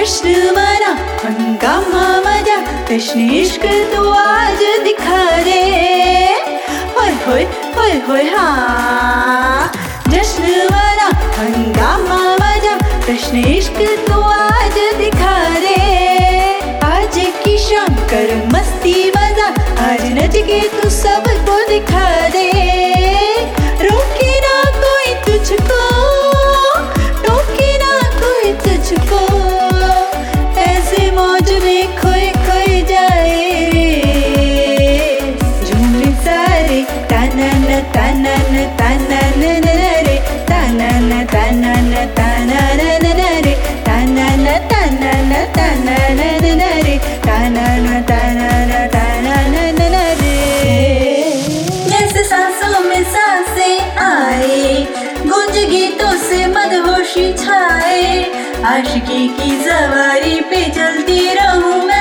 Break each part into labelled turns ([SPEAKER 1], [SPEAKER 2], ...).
[SPEAKER 1] मना हंगामा मज़ा जश्न इश्क तू आज दिखा दे। होय होय होय होय हाँ। जश्न मना हंगामा मज़ा जश्न इश्क तू आज दिखा दे। आज की शाम कर मस्ती मज़ा, आज नच के तू मदहोशी छाए। आशिकी की सवारी पे चलती रहूँ मैं।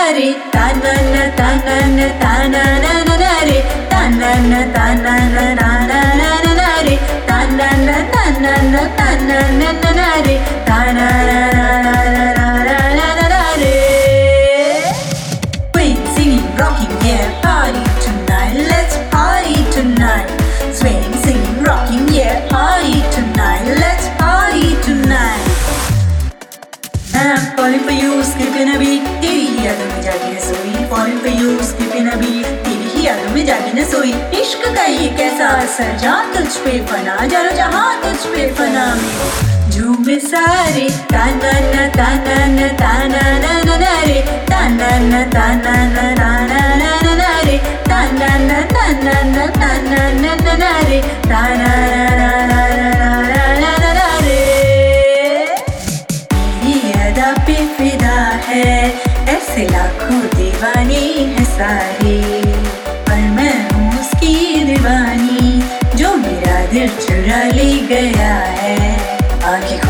[SPEAKER 1] तानन तानन तानन रे तानन तानन तानन रे तानन skipping a beat. तेरी ही यादों में जागी न सोई for you, skipping a beat. तेरी ही यादों में जागी न सोई इश्क का ये कैसा असर? जा तुझ पे फना जानो जहाँ तुझ पे फना। झूमे सारे तानन तानन तानन रे। तानन तानन तानन रे। तानन तानन तानन रे। तानन रे। मेरी अदा पे फिदा। है, ऐसे लाखों दीवानी है सारे। पर मैं हूँ उसकी दीवानी, जो मेरा दिल चुरा ले गया है। आँखें